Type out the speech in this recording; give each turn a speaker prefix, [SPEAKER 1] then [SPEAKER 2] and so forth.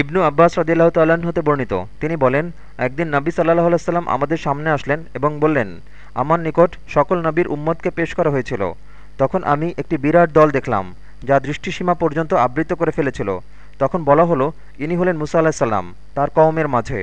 [SPEAKER 1] ইবনু আব্বাস রদিল্লাহ তাল্লাহ্ন হতে বর্ণিত। তিনি বলেন, একদিন নবী সাল্লাহ আলাইসাল্লাম আমাদের সামনে আসলেন এবং বললেন, আমার নিকট সকল নবীর উম্মতকে পেশ করা হয়েছিল। তখন আমি একটি বিরাট দল দেখলাম, যা দৃষ্টিসীমা পর্যন্ত আবৃত করে ফেলেছিল। তখন বলা হলো, ইনি হলেন মুসা আলাহিসাল্লাম তার কওমের মাঝে।